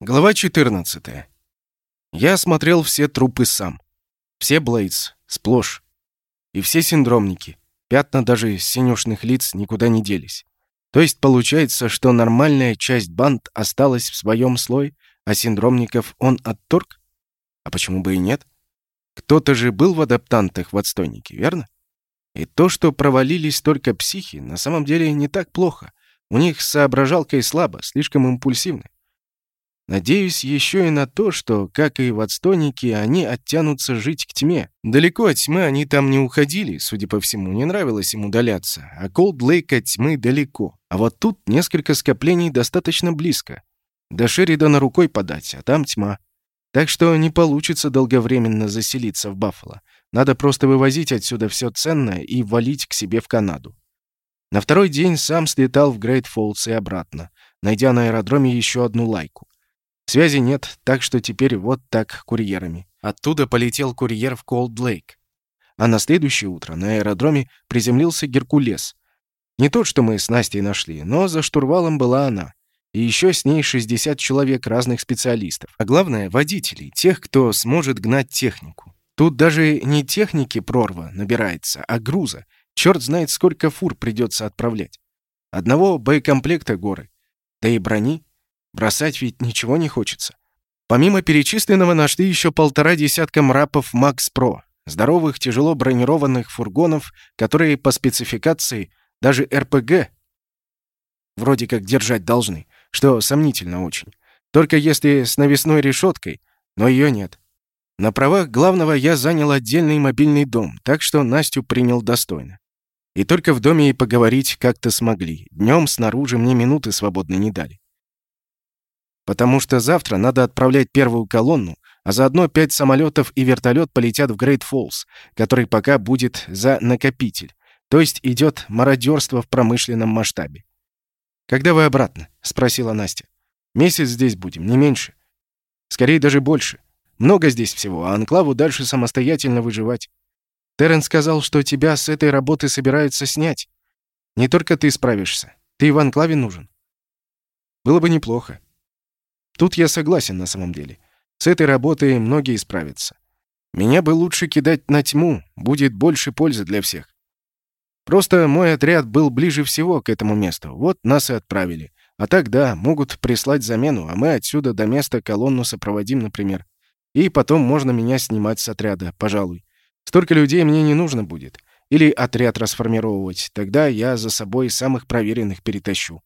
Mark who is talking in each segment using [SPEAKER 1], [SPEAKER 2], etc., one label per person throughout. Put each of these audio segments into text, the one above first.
[SPEAKER 1] Глава 14. Я осмотрел все трупы сам. Все Блейдс, сплошь. И все синдромники. Пятна даже синюшных лиц никуда не делись. То есть получается, что нормальная часть банд осталась в своем слое, а синдромников он отторг? А почему бы и нет? Кто-то же был в адаптантах в отстойнике, верно? И то, что провалились только психи, на самом деле не так плохо. У них соображалка и слабо, слишком импульсивны. Надеюсь еще и на то, что, как и в отстойнике, они оттянутся жить к тьме. Далеко от тьмы они там не уходили, судя по всему, не нравилось им удаляться, а Колд Лейк от тьмы далеко. А вот тут несколько скоплений достаточно близко. До Шеридана рукой подать, а там тьма. Так что не получится долговременно заселиться в Баффало. Надо просто вывозить отсюда все ценное и валить к себе в Канаду. На второй день сам слетал в Грейт Фоллс и обратно, найдя на аэродроме еще одну лайку. Связи нет, так что теперь вот так курьерами. Оттуда полетел курьер в Колд-Лейк. А на следующее утро на аэродроме приземлился Геркулес. Не тот, что мы с Настей нашли, но за штурвалом была она. И еще с ней 60 человек разных специалистов. А главное — водителей, тех, кто сможет гнать технику. Тут даже не техники прорва набирается, а груза. Черт знает, сколько фур придется отправлять. Одного боекомплекта горы. Да и брони Бросать ведь ничего не хочется. Помимо перечисленного нашли еще полтора десятка мрапов Макс Про, здоровых, тяжело бронированных фургонов, которые по спецификации даже РПГ вроде как держать должны, что сомнительно очень. Только если с навесной решеткой, но ее нет. На правах главного я занял отдельный мобильный дом, так что Настю принял достойно. И только в доме и поговорить как-то смогли. Днем снаружи мне минуты свободно не дали потому что завтра надо отправлять первую колонну, а заодно пять самолетов и вертолет полетят в Грейт Фоллс, который пока будет за накопитель, то есть идет мародерство в промышленном масштабе. «Когда вы обратно?» — спросила Настя. «Месяц здесь будем, не меньше. Скорее даже больше. Много здесь всего, а анклаву дальше самостоятельно выживать. Террен сказал, что тебя с этой работы собираются снять. Не только ты справишься. Ты в анклаве нужен. Было бы неплохо. Тут я согласен на самом деле. С этой работой многие справятся. Меня бы лучше кидать на тьму, будет больше пользы для всех. Просто мой отряд был ближе всего к этому месту, вот нас и отправили. А так, да, могут прислать замену, а мы отсюда до места колонну сопроводим, например. И потом можно меня снимать с отряда, пожалуй. Столько людей мне не нужно будет. Или отряд расформировать, тогда я за собой самых проверенных перетащу.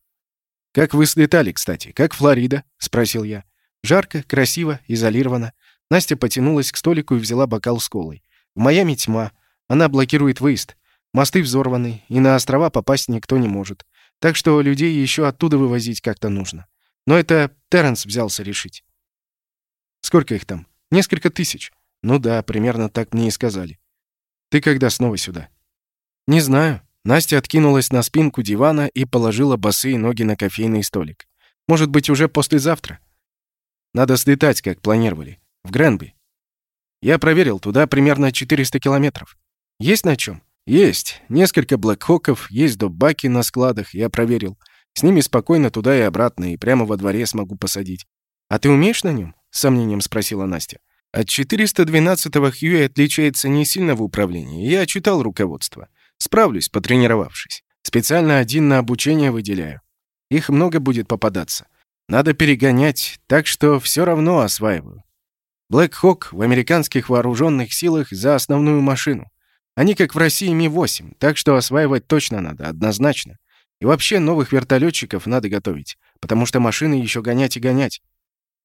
[SPEAKER 1] «Как вы слетали, кстати? Как Флорида?» — спросил я. «Жарко, красиво, изолировано». Настя потянулась к столику и взяла бокал с колой. «В Майами тьма. Она блокирует выезд. Мосты взорваны, и на острова попасть никто не может. Так что людей еще оттуда вывозить как-то нужно. Но это Терренс взялся решить». «Сколько их там?» «Несколько тысяч». «Ну да, примерно так мне и сказали». «Ты когда снова сюда?» «Не знаю. Настя откинулась на спинку дивана и положила босые ноги на кофейный столик. «Может быть, уже послезавтра?» «Надо слетать, как планировали. В Гренби. Я проверил, туда примерно 400 километров. Есть на чем? Есть. Несколько блэкхоков, есть добаки на складах, я проверил. С ними спокойно туда и обратно, и прямо во дворе смогу посадить. А ты умеешь на нем? С сомнением спросила Настя. От 412-го Хьюи отличается не сильно в управлении. Я читал руководство. Справлюсь, потренировавшись. Специально один на обучение выделяю. Их много будет попадаться. Надо перегонять, так что все равно осваиваю. Блэк Хок в американских вооруженных силах за основную машину. Они как в России Ми-8, так что осваивать точно надо, однозначно. И вообще новых вертолетчиков надо готовить, потому что машины еще гонять и гонять.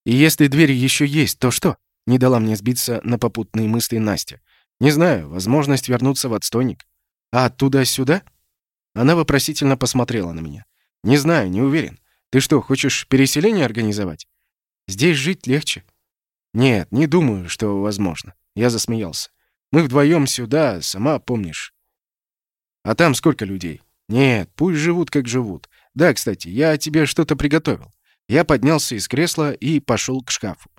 [SPEAKER 1] И если дверь еще есть, то что? Не дала мне сбиться на попутные мысли Настя. Не знаю, возможность вернуться в отстойник. А оттуда сюда? Она вопросительно посмотрела на меня. Не знаю, не уверен. Ты что, хочешь переселение организовать? Здесь жить легче. Нет, не думаю, что возможно. Я засмеялся. Мы вдвоем сюда, сама помнишь. А там сколько людей? Нет, пусть живут, как живут. Да, кстати, я тебе что-то приготовил. Я поднялся из кресла и пошел к шкафу.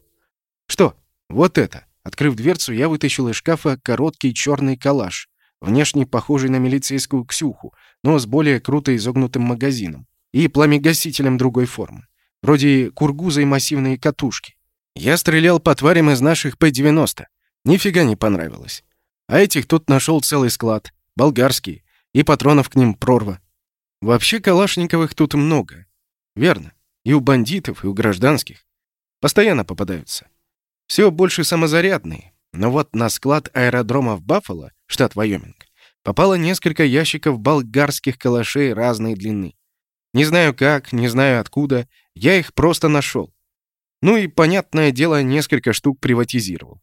[SPEAKER 1] Что? Вот это. Открыв дверцу, я вытащил из шкафа короткий черный калаш, внешне похожий на милицейскую Ксюху, но с более круто изогнутым магазином и пламегасителем другой формы. вроде кургуза и массивные катушки. Я стрелял по тварям из наших П-90. Нифига не понравилось. А этих тут нашел целый склад, болгарские, и патронов к ним прорва. Вообще калашниковых тут много. Верно. И у бандитов, и у гражданских. Постоянно попадаются. Все больше самозарядные. Но вот на склад аэродрома в Баффало, штат Вайоминг, попало несколько ящиков болгарских калашей разной длины. Не знаю как, не знаю откуда, я их просто нашел. Ну и, понятное дело, несколько штук приватизировал.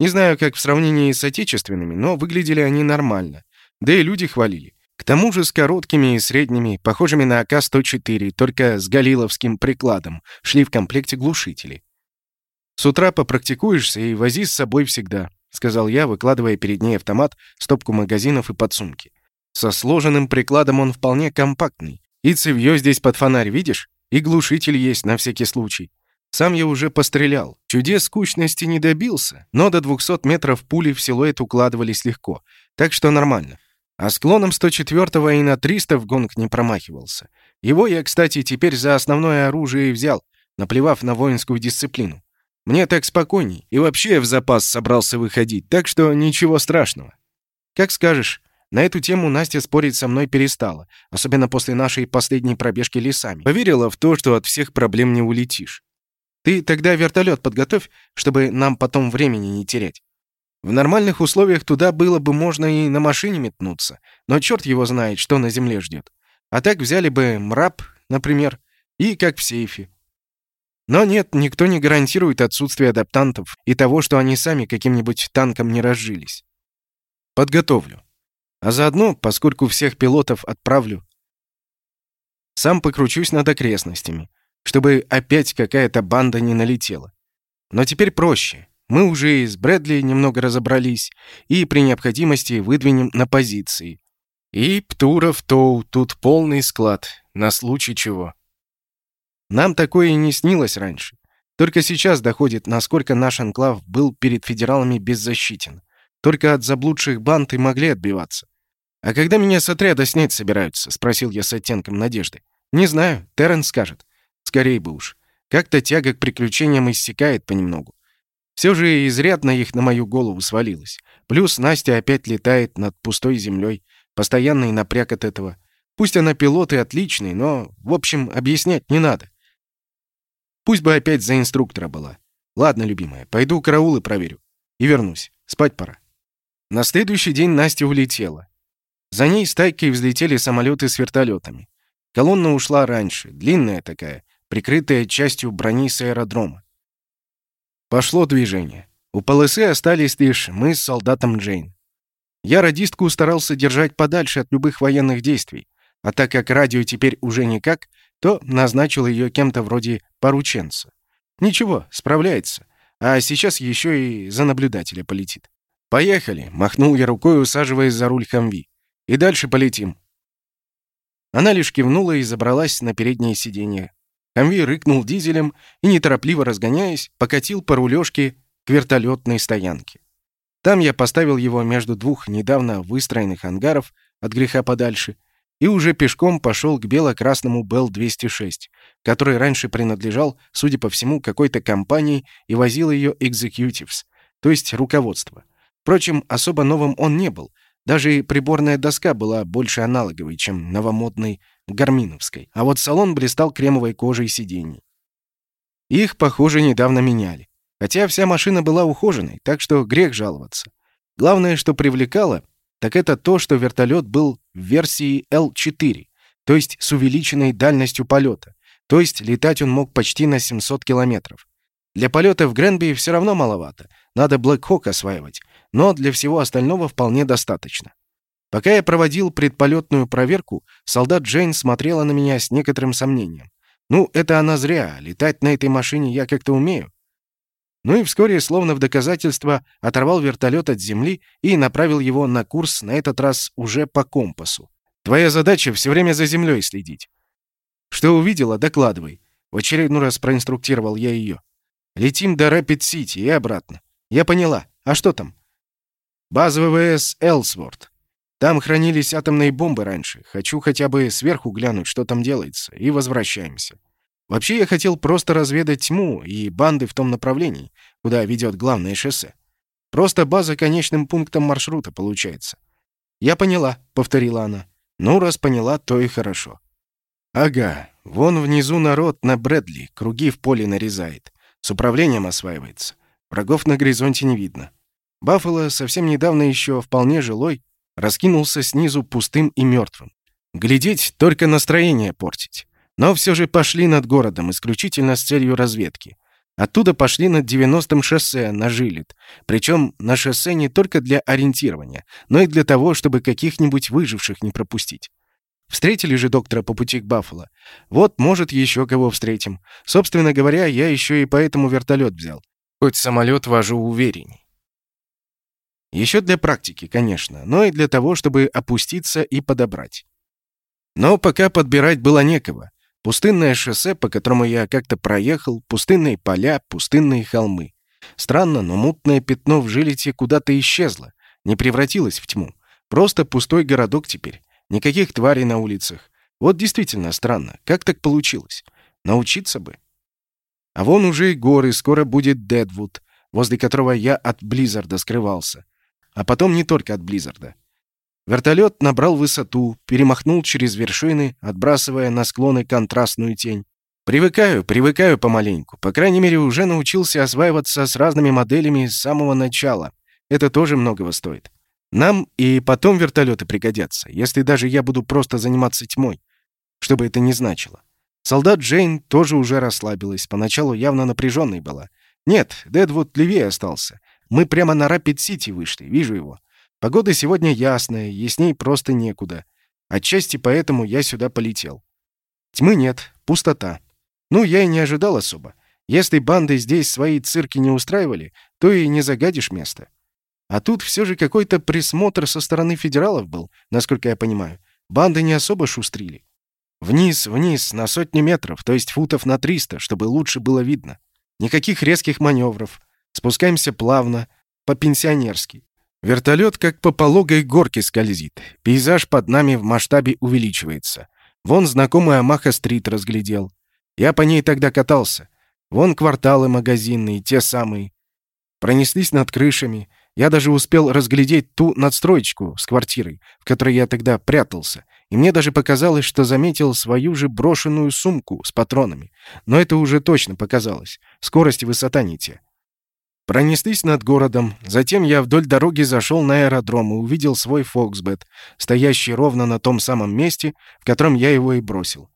[SPEAKER 1] Не знаю, как в сравнении с отечественными, но выглядели они нормально. Да и люди хвалили. К тому же с короткими и средними, похожими на АК-104, только с галиловским прикладом, шли в комплекте глушители. «С утра попрактикуешься и вози с собой всегда», — сказал я, выкладывая перед ней автомат, стопку магазинов и подсумки. Со сложенным прикладом он вполне компактный. И цевьё здесь под фонарь, видишь? И глушитель есть на всякий случай. Сам я уже пострелял. Чудес скучности не добился, но до 200 метров пули в силуэт укладывались легко. Так что нормально. А склоном 104-го и на 300 в гонг не промахивался. Его я, кстати, теперь за основное оружие и взял, наплевав на воинскую дисциплину. Мне так спокойней, и вообще я в запас собрался выходить, так что ничего страшного. Как скажешь. На эту тему Настя спорить со мной перестала, особенно после нашей последней пробежки лесами. Поверила в то, что от всех проблем не улетишь. Ты тогда вертолет подготовь, чтобы нам потом времени не терять. В нормальных условиях туда было бы можно и на машине метнуться, но черт его знает, что на земле ждет. А так взяли бы мраб, например, и как в сейфе. Но нет, никто не гарантирует отсутствие адаптантов и того, что они сами каким-нибудь танком не разжились. Подготовлю. А заодно, поскольку всех пилотов отправлю, сам покручусь над окрестностями, чтобы опять какая-то банда не налетела. Но теперь проще. Мы уже и с Брэдли немного разобрались и при необходимости выдвинем на позиции. И Птуров Тоу тут полный склад, на случай чего. Нам такое и не снилось раньше. Только сейчас доходит, насколько наш анклав был перед федералами беззащитен. Только от заблудших банд и могли отбиваться. «А когда меня с отряда снять собираются?» — спросил я с оттенком надежды. «Не знаю, Террен скажет. Скорей бы уж. Как-то тяга к приключениям иссякает понемногу. Все же изрядно их на мою голову свалилось. Плюс Настя опять летает над пустой землей. Постоянный напряг от этого. Пусть она пилот и отличный, но, в общем, объяснять не надо. Пусть бы опять за инструктора была. Ладно, любимая, пойду караулы проверю. И вернусь. Спать пора. На следующий день Настя улетела. За ней стайкой взлетели самолеты с вертолетами. Колонна ушла раньше, длинная такая, прикрытая частью брони с аэродрома. Пошло движение. У полосы остались лишь мы с солдатом Джейн. Я радистку старался держать подальше от любых военных действий, а так как радио теперь уже никак, то назначил ее кем-то вроде порученца. Ничего, справляется. А сейчас еще и за наблюдателя полетит. «Поехали!» — махнул я рукой, усаживаясь за руль Хамви. «И дальше полетим». Она лишь кивнула и забралась на переднее сиденье, Хамви рыкнул дизелем и, неторопливо разгоняясь, покатил по рулежке к вертолетной стоянке. Там я поставил его между двух недавно выстроенных ангаров от греха подальше и уже пешком пошел к бело-красному Белл-206, который раньше принадлежал, судя по всему, какой-то компании и возил ее executives, то есть руководство. Впрочем, особо новым он не был. Даже и приборная доска была больше аналоговой, чем новомодной гарминовской, а вот салон блистал кремовой кожей сидений. Их, похоже, недавно меняли. Хотя вся машина была ухоженной, так что грех жаловаться. Главное, что привлекало, так это то, что вертолет был в версии L4, то есть с увеличенной дальностью полета, то есть летать он мог почти на 700 километров. Для полета в Гренби все равно маловато, надо Блэк Хок осваивать, но для всего остального вполне достаточно. Пока я проводил предполетную проверку, солдат Джейн смотрела на меня с некоторым сомнением. Ну, это она зря, летать на этой машине я как-то умею. Ну и вскоре, словно в доказательство, оторвал вертолет от земли и направил его на курс, на этот раз уже по компасу. Твоя задача все время за землей следить. Что увидела, докладывай. В очередной раз проинструктировал я ее. Летим до Рэпид-Сити и обратно. Я поняла. А что там? База ВВС Элсворт. Там хранились атомные бомбы раньше. Хочу хотя бы сверху глянуть, что там делается, и возвращаемся. Вообще я хотел просто разведать тьму и банды в том направлении, куда ведет главное шоссе. Просто база конечным пунктом маршрута получается. «Я поняла», — повторила она. «Ну, раз поняла, то и хорошо». «Ага, вон внизу народ на Брэдли, круги в поле нарезает. С управлением осваивается. Врагов на горизонте не видно. Баффало, совсем недавно еще вполне жилой, раскинулся снизу пустым и мертвым. Глядеть, только настроение портить. Но все же пошли над городом исключительно с целью разведки. Оттуда пошли над 90-м шоссе на Жилет. Причем на шоссе не только для ориентирования, но и для того, чтобы каких-нибудь выживших не пропустить. Встретили же доктора по пути к Баффало. Вот, может, еще кого встретим. Собственно говоря, я еще и поэтому вертолет взял. Хоть самолет вожу уверенней. Еще для практики, конечно, но и для того, чтобы опуститься и подобрать. Но пока подбирать было некого. Пустынное шоссе, по которому я как-то проехал, пустынные поля, пустынные холмы. Странно, но мутное пятно в жилете куда-то исчезло, не превратилось в тьму. Просто пустой городок теперь. Никаких тварей на улицах. Вот действительно странно. Как так получилось? Научиться бы. А вон уже и горы, скоро будет Дедвуд, возле которого я от Близзарда скрывался. А потом не только от Близзарда. Вертолет набрал высоту, перемахнул через вершины, отбрасывая на склоны контрастную тень. Привыкаю, привыкаю помаленьку. По крайней мере, уже научился осваиваться с разными моделями с самого начала. Это тоже многого стоит. Нам и потом вертолеты пригодятся, если даже я буду просто заниматься тьмой. Что бы это ни значило. Солдат Джейн тоже уже расслабилась, поначалу явно напряженной была. Нет, Дэдвуд левее остался. Мы прямо на Рапид-Сити вышли, вижу его. Погода сегодня ясная, ясней просто некуда. Отчасти поэтому я сюда полетел. Тьмы нет, пустота. Ну, я и не ожидал особо. Если банды здесь свои цирки не устраивали, то и не загадишь место. А тут все же какой-то присмотр со стороны федералов был, насколько я понимаю. Банды не особо шустрили. Вниз, вниз, на сотни метров, то есть футов на 300, чтобы лучше было видно. Никаких резких маневров. Спускаемся плавно, по-пенсионерски. Вертолет как по пологой горке скользит. Пейзаж под нами в масштабе увеличивается. Вон знакомый Амаха-стрит разглядел. Я по ней тогда катался. Вон кварталы магазинные, те самые. Пронеслись над крышами. Я даже успел разглядеть ту надстроечку с квартирой, в которой я тогда прятался. И мне даже показалось, что заметил свою же брошенную сумку с патронами. Но это уже точно показалось. Скорость и высота не те. Пронеслись над городом, затем я вдоль дороги зашел на аэродром и увидел свой Фоксбет, стоящий ровно на том самом месте, в котором я его и бросил.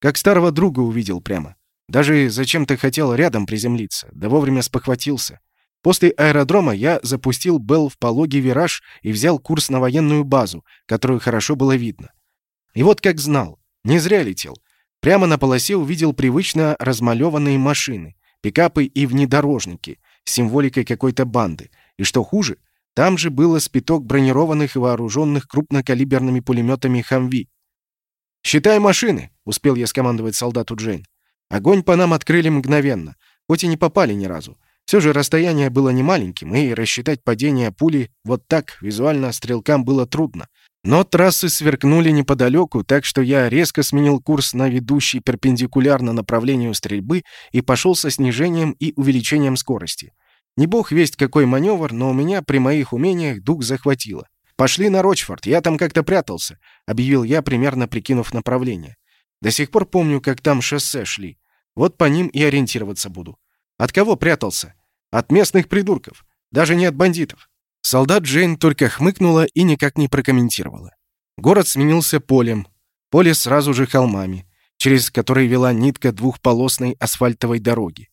[SPEAKER 1] Как старого друга увидел прямо. Даже зачем-то хотел рядом приземлиться, да вовремя спохватился. После аэродрома я запустил Белл в пологий вираж и взял курс на военную базу, которую хорошо было видно. И вот как знал, не зря летел. Прямо на полосе увидел привычно размалеванные машины, пикапы и внедорожники — символикой какой-то банды. И что хуже, там же было спиток бронированных и вооруженных крупнокалиберными пулеметами «Хамви». «Считай машины!» — успел я скомандовать солдату Джейн. Огонь по нам открыли мгновенно, хоть и не попали ни разу. Все же расстояние было немаленьким, и рассчитать падение пули вот так визуально стрелкам было трудно. Но трассы сверкнули неподалеку, так что я резко сменил курс на ведущий перпендикулярно направлению стрельбы и пошел со снижением и увеличением скорости. Не бог весть какой маневр, но у меня при моих умениях дух захватило. «Пошли на Рочфорд, я там как-то прятался», — объявил я, примерно прикинув направление. До сих пор помню, как там шоссе шли. Вот по ним и ориентироваться буду. От кого прятался? От местных придурков. Даже не от бандитов. Солдат Джейн только хмыкнула и никак не прокомментировала. Город сменился полем. Поле сразу же холмами, через которые вела нитка двухполосной асфальтовой дороги.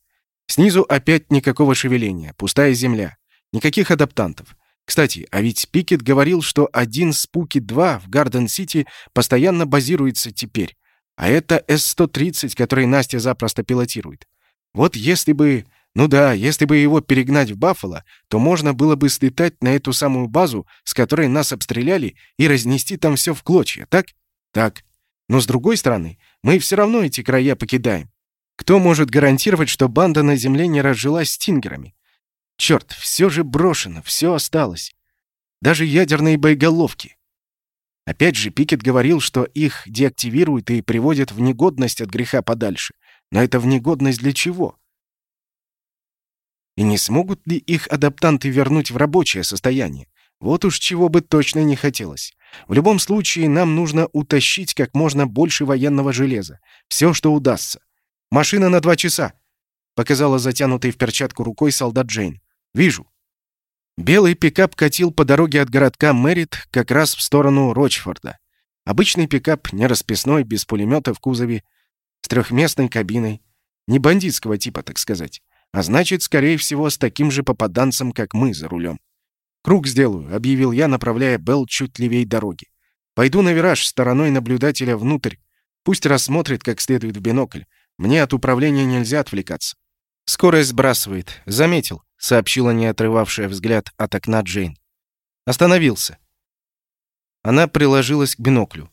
[SPEAKER 1] Снизу опять никакого шевеления, пустая земля. Никаких адаптантов. Кстати, а ведь Пикет говорил, что один Спуки-2 в Гарден-Сити постоянно базируется теперь. А это С-130, который Настя запросто пилотирует. Вот если бы... Ну да, если бы его перегнать в Баффало, то можно было бы слетать на эту самую базу, с которой нас обстреляли, и разнести там все в клочья, так? Так. Но с другой стороны, мы все равно эти края покидаем. Кто может гарантировать, что банда на земле не разжилась стингерами? Черт, все же брошено, все осталось. Даже ядерные боеголовки. Опять же, Пикет говорил, что их деактивируют и приводят в негодность от греха подальше. Но это в негодность для чего? И не смогут ли их адаптанты вернуть в рабочее состояние? Вот уж чего бы точно не хотелось. В любом случае, нам нужно утащить как можно больше военного железа. Все, что удастся. «Машина на два часа!» — показала затянутой в перчатку рукой солдат Джейн. «Вижу». Белый пикап катил по дороге от городка Мэрит как раз в сторону Рочфорда. Обычный пикап, не расписной, без пулемета в кузове, с трехместной кабиной. Не бандитского типа, так сказать. А значит, скорее всего, с таким же попаданцем, как мы, за рулем. «Круг сделаю», — объявил я, направляя Белл чуть левее дороги. «Пойду на вираж стороной наблюдателя внутрь. Пусть рассмотрит как следует в бинокль. Мне от управления нельзя отвлекаться». «Скорость сбрасывает. Заметил», — сообщила не отрывавшая взгляд от окна Джейн. «Остановился». Она приложилась к биноклю.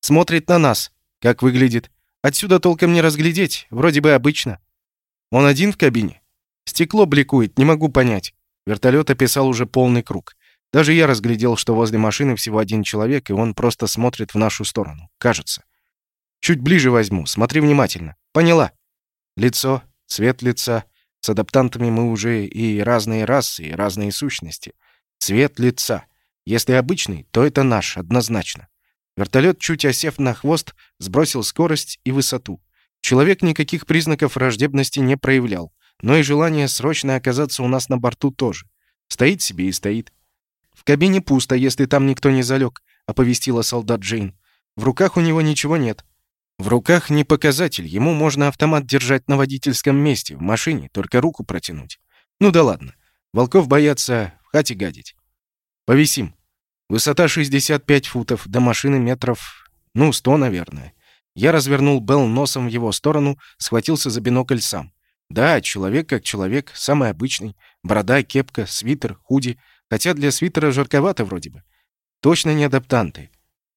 [SPEAKER 1] «Смотрит на нас. Как выглядит? Отсюда толком не разглядеть. Вроде бы обычно. Он один в кабине? Стекло бликует, не могу понять». Вертолет описал уже полный круг. Даже я разглядел, что возле машины всего один человек, и он просто смотрит в нашу сторону. Кажется. Чуть ближе возьму. Смотри внимательно. Поняла. Лицо, Цвет лица. С адаптантами мы уже и разные расы, и разные сущности. Цвет лица. Если обычный, то это наш, однозначно. Вертолет, чуть осев на хвост, сбросил скорость и высоту. Человек никаких признаков враждебности не проявлял, но и желание срочно оказаться у нас на борту тоже. Стоит себе и стоит. «В кабине пусто, если там никто не залег», — оповестила солдат Джейн. «В руках у него ничего нет. В руках не показатель, ему можно автомат держать на водительском месте, в машине, только руку протянуть. Ну да ладно. Волков боятся в хате гадить. Повисим. Высота 65 футов, до машины метров, ну, 100, наверное. Я развернул Белл носом в его сторону, схватился за бинокль сам. Да, человек как человек, самый обычный. Борода, кепка, свитер, худи. Хотя для свитера жарковато вроде бы. Точно не адаптанты.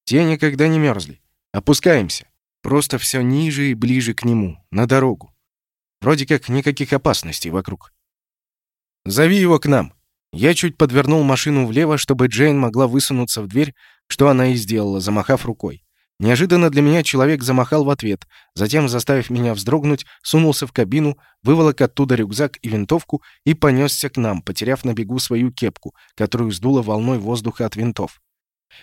[SPEAKER 1] Те никогда не мерзли. Опускаемся. Просто все ниже и ближе к нему, на дорогу. Вроде как никаких опасностей вокруг. «Зови его к нам!» Я чуть подвернул машину влево, чтобы Джейн могла высунуться в дверь, что она и сделала, замахав рукой. Неожиданно для меня человек замахал в ответ, затем, заставив меня вздрогнуть, сунулся в кабину, выволок оттуда рюкзак и винтовку и понесся к нам, потеряв на бегу свою кепку, которую сдуло волной воздуха от винтов.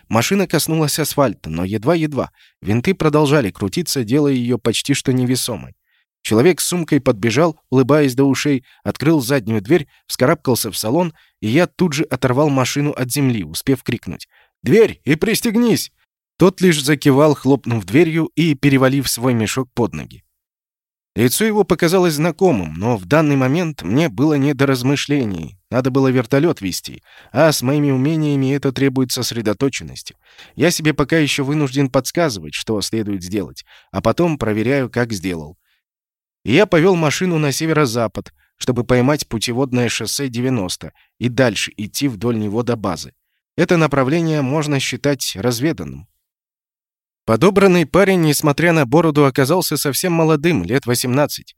[SPEAKER 1] Машина коснулась асфальта, но едва-едва. Винты продолжали крутиться, делая ее почти что невесомой. Человек с сумкой подбежал, улыбаясь до ушей, открыл заднюю дверь, вскарабкался в салон, и я тут же оторвал машину от земли, успев крикнуть «Дверь! И пристегнись!» Тот лишь закивал, хлопнув дверью и перевалив свой мешок под ноги. Лицо его показалось знакомым, но в данный момент мне было не до размышлений. Надо было вертолет вести, а с моими умениями это требует сосредоточенности. Я себе пока еще вынужден подсказывать, что следует сделать, а потом проверяю, как сделал. И я повел машину на северо-запад, чтобы поймать путеводное шоссе 90 и дальше идти вдоль него до базы. Это направление можно считать разведанным. Подобранный парень, несмотря на бороду, оказался совсем молодым, лет 18.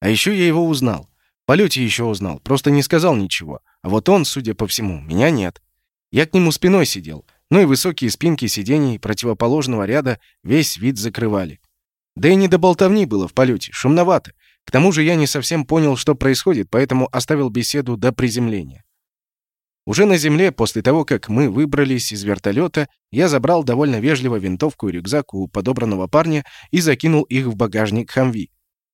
[SPEAKER 1] А еще я его узнал. В полете еще узнал, просто не сказал ничего. А вот он, судя по всему, меня нет. Я к нему спиной сидел, ну и высокие спинки сидений противоположного ряда весь вид закрывали. Да и не до болтовни было в полете, шумновато. К тому же я не совсем понял, что происходит, поэтому оставил беседу до приземления. Уже на земле, после того, как мы выбрались из вертолета, я забрал довольно вежливо винтовку и рюкзак у подобранного парня и закинул их в багажник Хамви.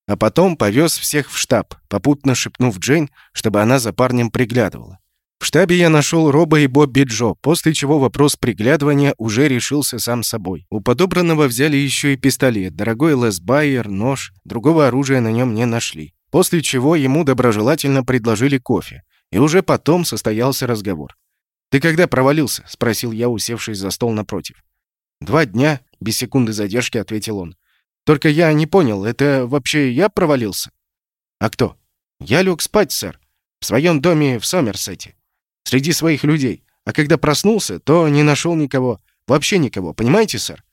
[SPEAKER 1] А потом повез всех в штаб, попутно шепнув Джейн, чтобы она за парнем приглядывала. В штабе я нашел Роба и Бобби Джо, после чего вопрос приглядывания уже решился сам собой. У подобранного взяли еще и пистолет, дорогой Лес Байер, нож, другого оружия на нем не нашли. После чего ему доброжелательно предложили кофе. И уже потом состоялся разговор. «Ты когда провалился?» — спросил я, усевшись за стол напротив. «Два дня», — без секунды задержки ответил он. «Только я не понял, это вообще я провалился?» «А кто?» «Я лег спать, сэр. В своем доме в Сомерсете. Среди своих людей. А когда проснулся, то не нашел никого. Вообще никого, понимаете, сэр?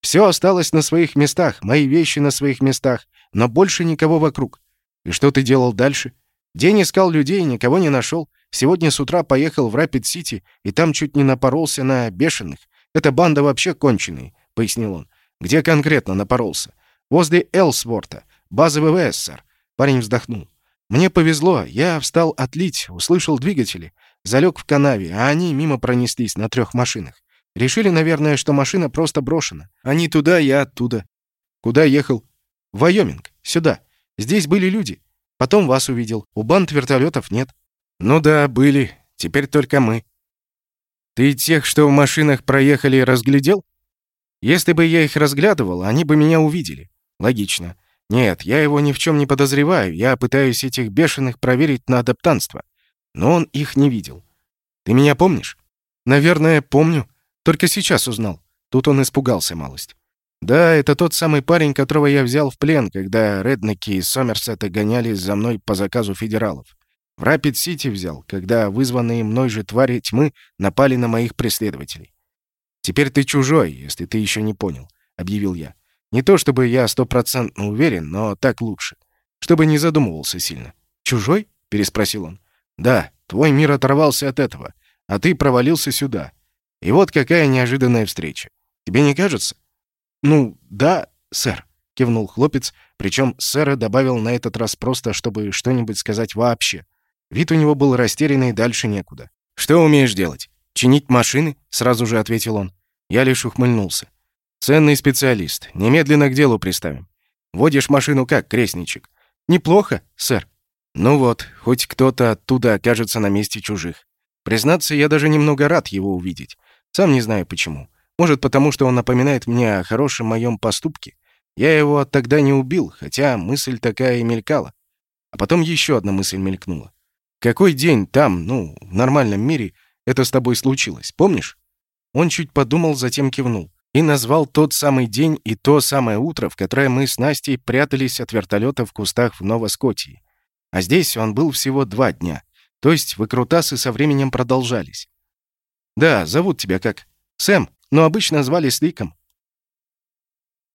[SPEAKER 1] Все осталось на своих местах, мои вещи на своих местах, но больше никого вокруг. И что ты делал дальше? День искал людей, никого не нашел. Сегодня с утра поехал в Рапид-Сити, и там чуть не напоролся на бешеных. Эта банда вообще конченые, пояснил он. Где конкретно напоролся? Возле Элсворта. базы ВВС, сэр». Парень вздохнул. «Мне повезло. Я встал отлить, услышал двигатели, залег в канаве, а они мимо пронеслись на трех машинах. Решили, наверное, что машина просто брошена. Они туда, я оттуда. Куда ехал? В Вайоминг. Сюда. Здесь были люди. Потом вас увидел. У банд вертолетов нет. Ну да, были. Теперь только мы. Ты тех, что в машинах проехали, разглядел? Если бы я их разглядывал, они бы меня увидели. Логично. Нет, я его ни в чем не подозреваю. Я пытаюсь этих бешеных проверить на адаптанство. Но он их не видел. Ты меня помнишь? Наверное, помню. Только сейчас узнал. Тут он испугался малость. Да, это тот самый парень, которого я взял в плен, когда Реднеки из Сомерсета гонялись за мной по заказу федералов. В Рапид-Сити взял, когда вызванные мной же твари тьмы напали на моих преследователей. «Теперь ты чужой, если ты еще не понял», — объявил я. «Не то чтобы я стопроцентно уверен, но так лучше. Чтобы не задумывался сильно». «Чужой?» — переспросил он. «Да, твой мир оторвался от этого, а ты провалился сюда. И вот какая неожиданная встреча. Тебе не кажется?» «Ну, да, сэр», — кивнул хлопец, причем сэра добавил на этот раз просто, чтобы что-нибудь сказать вообще. Вид у него был растерянный, дальше некуда. «Что умеешь делать? Чинить машины?» — сразу же ответил он. Я лишь ухмыльнулся. «Ценный специалист. Немедленно к делу приставим. Водишь машину как, крестничек?» «Неплохо, сэр». «Ну вот, хоть кто-то оттуда окажется на месте чужих. Признаться, я даже немного рад его увидеть. Сам не знаю почему. Может, потому что он напоминает мне о хорошем моем поступке. Я его тогда не убил, хотя мысль такая и мелькала. А потом еще одна мысль мелькнула. Какой день там, ну, в нормальном мире, это с тобой случилось, помнишь? Он чуть подумал, затем кивнул. И назвал тот самый день и то самое утро, в которое мы с Настей прятались от вертолета в кустах в Новоскотии. А здесь он был всего два дня. То есть выкрутасы со временем продолжались. «Да, зовут тебя как?» «Сэм, но обычно звали Сликом.